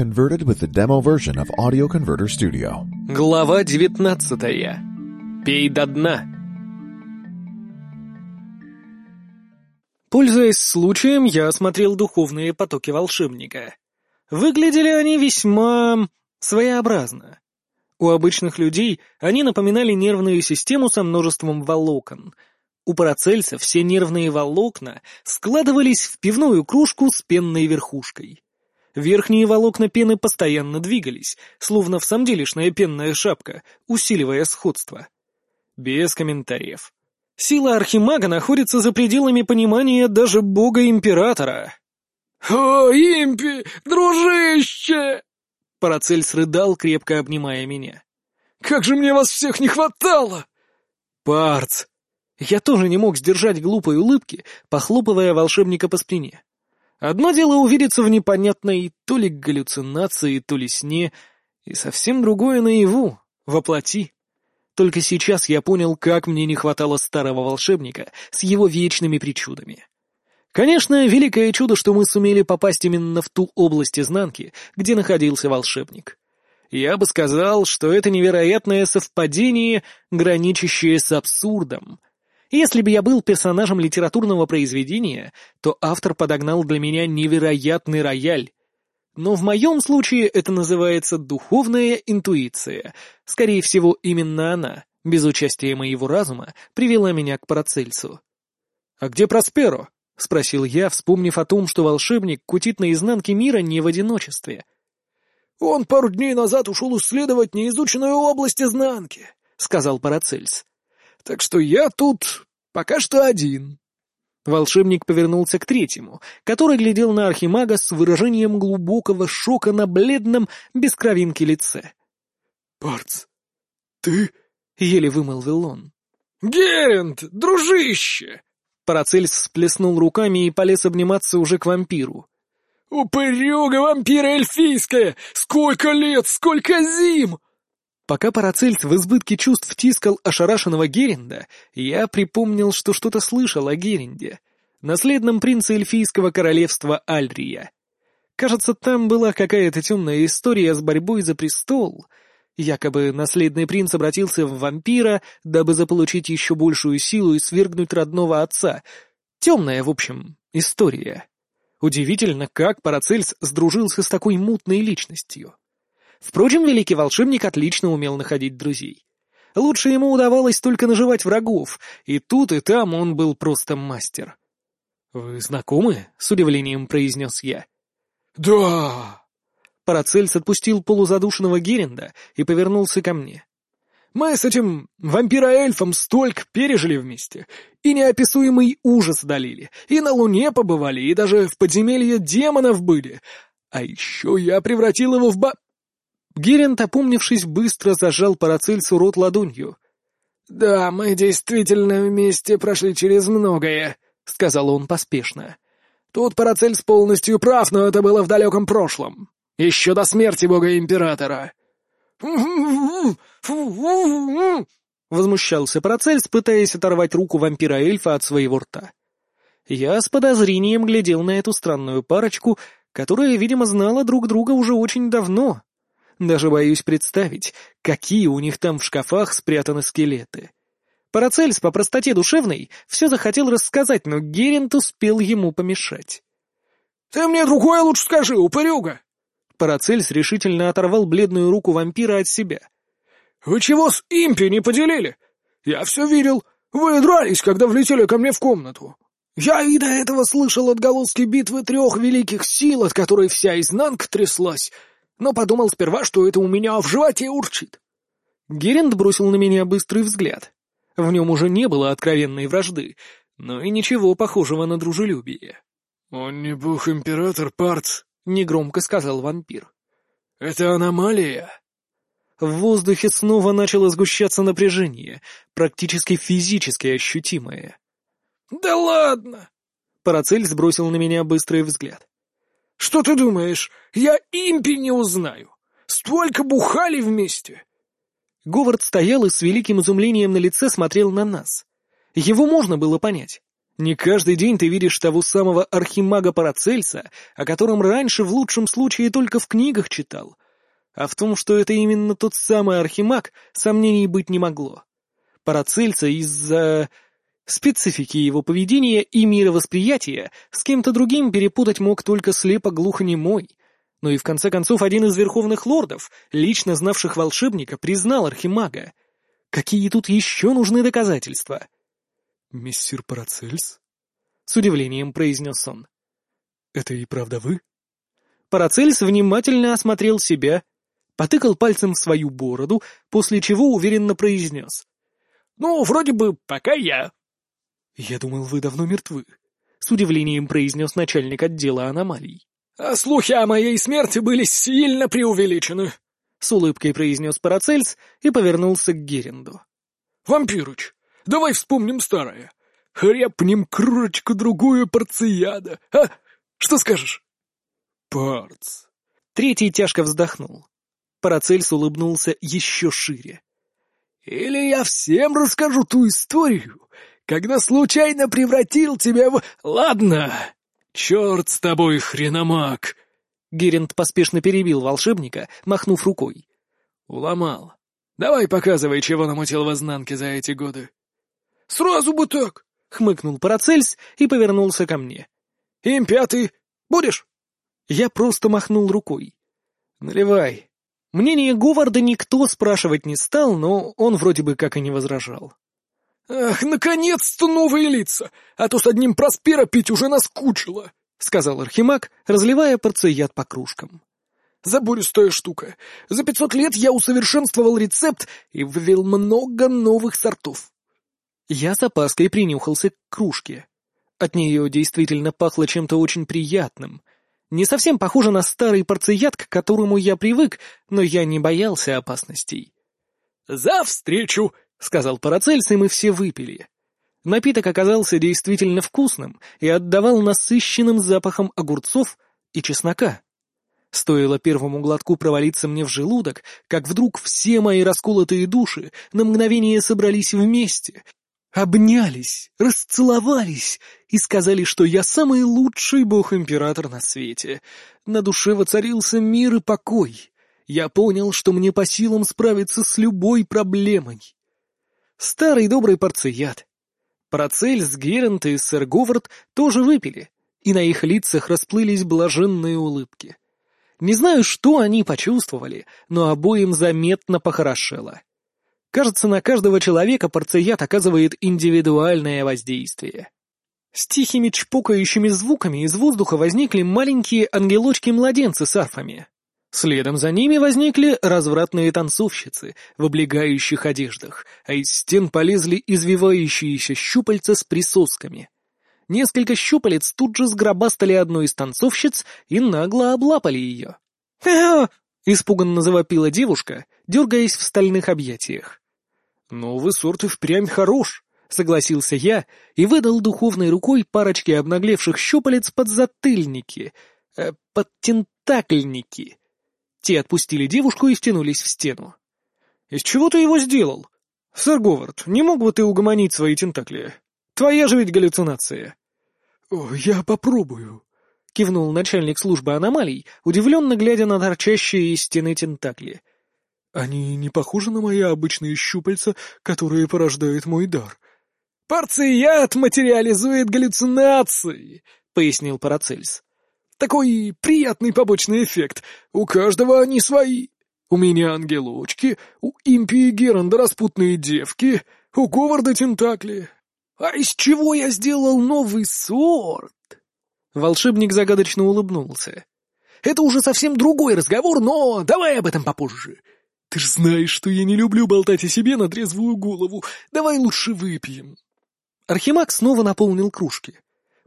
converted with the demo version of Audio Converter Studio. Глава девятнадцатая. Пей до дна. Пользуясь случаем, я осмотрел духовные потоки волшебника. Выглядели они весьма... своеобразно. У обычных людей они напоминали нервную систему со множеством волокон. У парацельса все нервные волокна складывались в пивную кружку с пенной верхушкой. Верхние волокна пены постоянно двигались, словно в самом делешная пенная шапка, усиливая сходство. Без комментариев. Сила Архимага находится за пределами понимания даже бога-императора. «О, импи, дружище!» Парацельс рыдал, крепко обнимая меня. «Как же мне вас всех не хватало!» «Парц!» Я тоже не мог сдержать глупой улыбки, похлопывая волшебника по спине. Одно дело увидеться в непонятной то ли галлюцинации, то ли сне, и совсем другое наяву, воплоти. Только сейчас я понял, как мне не хватало старого волшебника с его вечными причудами. Конечно, великое чудо, что мы сумели попасть именно в ту область изнанки, где находился волшебник. Я бы сказал, что это невероятное совпадение, граничащее с абсурдом. Если бы я был персонажем литературного произведения, то автор подогнал для меня невероятный рояль. Но в моем случае это называется духовная интуиция. Скорее всего, именно она, без участия моего разума, привела меня к Парацельсу. «А где Просперо?» — спросил я, вспомнив о том, что волшебник кутит на изнанке мира не в одиночестве. «Он пару дней назад ушел исследовать неизученную область изнанки», — сказал Парацельс. «Так что я тут пока что один». Волшебник повернулся к третьему, который глядел на Архимага с выражением глубокого шока на бледном, без кровинки лице. «Парц, ты...» — еле вымолвил он. «Герент, дружище!» Парацельс всплеснул руками и полез обниматься уже к вампиру. «Упырюга вампира эльфийская! Сколько лет, сколько зим!» Пока Парацельс в избытке чувств тискал ошарашенного Геренда, я припомнил, что что-то слышал о Геренде, наследном принце эльфийского королевства Альрия. Кажется, там была какая-то темная история с борьбой за престол — Якобы наследный принц обратился в вампира, дабы заполучить еще большую силу и свергнуть родного отца. Темная, в общем, история. Удивительно, как Парацельс сдружился с такой мутной личностью. Впрочем, великий волшебник отлично умел находить друзей. Лучше ему удавалось только наживать врагов, и тут и там он был просто мастер. «Вы знакомы?» — с удивлением произнес я. «Да!» Парацельс отпустил полузадушенного Геренда и повернулся ко мне. «Мы с этим вампироэльфом столько пережили вместе, и неописуемый ужас долили, и на Луне побывали, и даже в подземелье демонов были. А еще я превратил его в ба...» Геринд, опомнившись, быстро зажал Парацельсу рот ладонью. «Да, мы действительно вместе прошли через многое», — сказал он поспешно. «Тут Парацельс полностью прав, но это было в далеком прошлом. Еще до смерти бога-императора!» Возмущался Парацельс, пытаясь оторвать руку вампира-эльфа от своего рта. Я с подозрением глядел на эту странную парочку, которая, видимо, знала друг друга уже очень давно. Даже боюсь представить, какие у них там в шкафах спрятаны скелеты. Парацельс по простоте душевной все захотел рассказать, но Герент успел ему помешать. «Ты мне другое лучше скажи, упырюга!» Парацельс решительно оторвал бледную руку вампира от себя. «Вы чего с импи не поделили? Я все видел. Вы дрались, когда влетели ко мне в комнату. Я и до этого слышал отголоски битвы трех великих сил, от которой вся изнанка тряслась, но подумал сперва, что это у меня в животе урчит». Геринд бросил на меня быстрый взгляд. В нем уже не было откровенной вражды, но и ничего похожего на дружелюбие. «Он не бог-император, Парц», — негромко сказал вампир. «Это аномалия?» В воздухе снова начало сгущаться напряжение, практически физически ощутимое. «Да ладно!» Парацель сбросил на меня быстрый взгляд. «Что ты думаешь, я импи не узнаю? Столько бухали вместе!» Говард стоял и с великим изумлением на лице смотрел на нас. Его можно было понять. Не каждый день ты видишь того самого архимага Парацельса, о котором раньше в лучшем случае только в книгах читал. А в том, что это именно тот самый архимаг, сомнений быть не могло. Парацельса из-за специфики его поведения и мировосприятия с кем-то другим перепутать мог только слепо-глухонемой. Но и в конце концов один из верховных лордов, лично знавших волшебника, признал архимага. Какие тут еще нужны доказательства? «Мистер Парацельс?» — с удивлением произнес он. «Это и правда вы?» Парацельс внимательно осмотрел себя, потыкал пальцем в свою бороду, после чего уверенно произнес. «Ну, вроде бы пока я». «Я думал, вы давно мертвы», — с удивлением произнес начальник отдела аномалий. «А слухи о моей смерти были сильно преувеличены», — с улыбкой произнес Парацельс и повернулся к Геренду. «Вампирыч, давай вспомним старое. Хряпнем кружечку-другую порцияда, а? Что скажешь?» «Парц». Третий тяжко вздохнул. Парацельс улыбнулся еще шире. «Или я всем расскажу ту историю, когда случайно превратил тебя в... Ладно, черт с тобой, хреномаг!» Геринд поспешно перебил волшебника, махнув рукой. «Уломал. Давай показывай, чего намутил в изнанке за эти годы». «Сразу бы так!» — хмыкнул Парацельс и повернулся ко мне. «Импя, ты будешь?» Я просто махнул рукой. «Наливай». Мнение Говарда никто спрашивать не стал, но он вроде бы как и не возражал. «Ах, наконец-то новые лица! А то с одним Проспера пить уже наскучило!» — сказал Архимаг, разливая порцияд по кружкам. «Забористая штука. За пятьсот лет я усовершенствовал рецепт и ввел много новых сортов». Я с опаской принюхался к кружке. От нее действительно пахло чем-то очень приятным. Не совсем похоже на старый порцияд, к которому я привык, но я не боялся опасностей. «За встречу!» — сказал Парацельс, и мы все выпили. Напиток оказался действительно вкусным и отдавал насыщенным запахом огурцов и чеснока. Стоило первому глотку провалиться мне в желудок, как вдруг все мои расколотые души на мгновение собрались вместе, обнялись, расцеловались и сказали, что я самый лучший бог-император на свете. На душе воцарился мир и покой. Я понял, что мне по силам справиться с любой проблемой. Старый добрый порцияд. Парацельс, Герент и сэр Говард тоже выпили, и на их лицах расплылись блаженные улыбки. Не знаю, что они почувствовали, но обоим заметно похорошело. Кажется, на каждого человека порцияд оказывает индивидуальное воздействие. С тихими чпокающими звуками из воздуха возникли маленькие ангелочки-младенцы с арфами. Следом за ними возникли развратные танцовщицы в облегающих одеждах, а из стен полезли извивающиеся щупальца с присосками. Несколько щупалец тут же сгробастали одну из танцовщиц и нагло облапали ее. «Ха-ха!» — испуганно завопила девушка, дергаясь в стальных объятиях. «Новый сорт и впрямь хорош», — согласился я и выдал духовной рукой парочке обнаглевших щупалец под затыльники, э, под тентакельники. Те отпустили девушку и втянулись в стену. «Из чего ты его сделал?» «Сэр Говард, не мог бы ты угомонить свои тентакли? Твоя же ведь галлюцинация». «О, я попробую», — кивнул начальник службы аномалий, удивленно глядя на торчащие из стены тентакли. «Они не похожи на мои обычные щупальца, которые порождают мой дар». «Порцият материализует галлюцинации», — пояснил Парацельс. Такой приятный побочный эффект. У каждого они свои. У меня ангелочки, у Импи Геранда распутные девки, у Говарда тентакли. А из чего я сделал новый сорт? Волшебник загадочно улыбнулся. Это уже совсем другой разговор, но давай об этом попозже. Ты ж знаешь, что я не люблю болтать о себе на трезвую голову. Давай лучше выпьем. Архимаг снова наполнил кружки.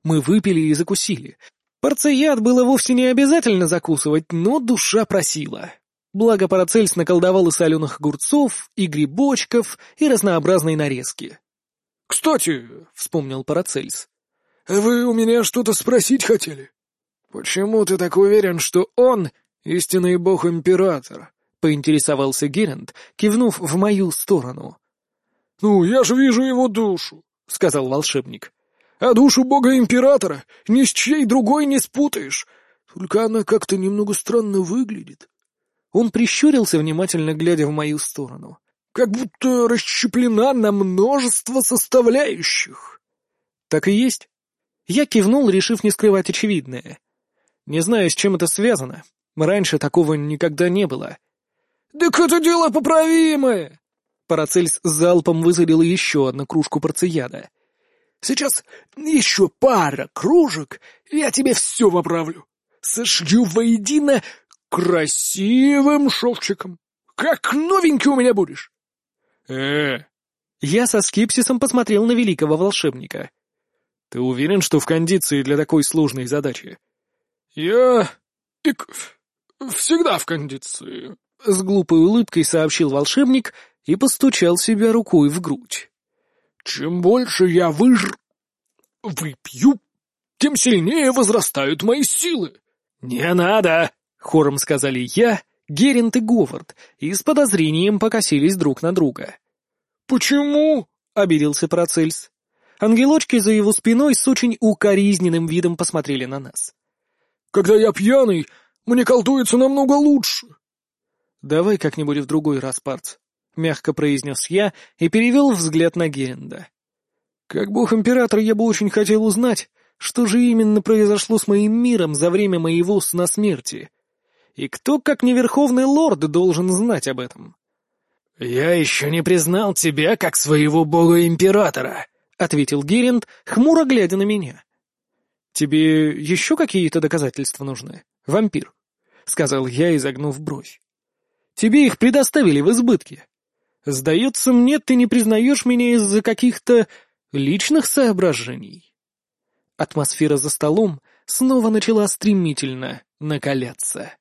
Мы выпили и закусили, Порцияд было вовсе не обязательно закусывать, но душа просила. Благо Парацельс наколдовал и соленых огурцов, и грибочков, и разнообразной нарезки. «Кстати», — вспомнил Парацельс, — «вы у меня что-то спросить хотели?» «Почему ты так уверен, что он — истинный бог-император?» — поинтересовался Герент, кивнув в мою сторону. «Ну, я же вижу его душу», — сказал волшебник. А душу бога-императора ни с чьей другой не спутаешь. Только она как-то немного странно выглядит. Он прищурился, внимательно глядя в мою сторону. Как будто расщеплена на множество составляющих. Так и есть. Я кивнул, решив не скрывать очевидное. Не знаю, с чем это связано. Раньше такого никогда не было. «Так это дело поправимое!» Парацельс залпом высадил еще одну кружку порцияда. «Сейчас еще пара кружек, я тебе все поправлю. Сошью воедино красивым шовчиком. Как новенький у меня будешь!» э Я со скепсисом посмотрел на великого волшебника. «Ты уверен, что в кондиции для такой сложной задачи?» «Я... так... всегда в кондиции», — с глупой улыбкой сообщил волшебник и постучал себя рукой в грудь. «Чем больше я выж... выпью, тем сильнее возрастают мои силы». «Не надо!» — хором сказали я, Геринт и Говард, и с подозрением покосились друг на друга. «Почему?» — обиделся Парацельс. Ангелочки за его спиной с очень укоризненным видом посмотрели на нас. Когда я пьяный, мне колдуется намного лучше. Давай как-нибудь в другой раз, Парц, — мягко произнес я и перевел взгляд на Геренда. Как бог-император я бы очень хотел узнать, что же именно произошло с моим миром за время моего сна смерти. И кто, как не верховный лорд, должен знать об этом? «Я еще не признал тебя как своего бога-императора», — ответил Геринд, хмуро глядя на меня. «Тебе еще какие-то доказательства нужны, вампир?» — сказал я, изогнув бровь. «Тебе их предоставили в избытке. Сдается мне, ты не признаешь меня из-за каких-то личных соображений». Атмосфера за столом снова начала стремительно накаляться.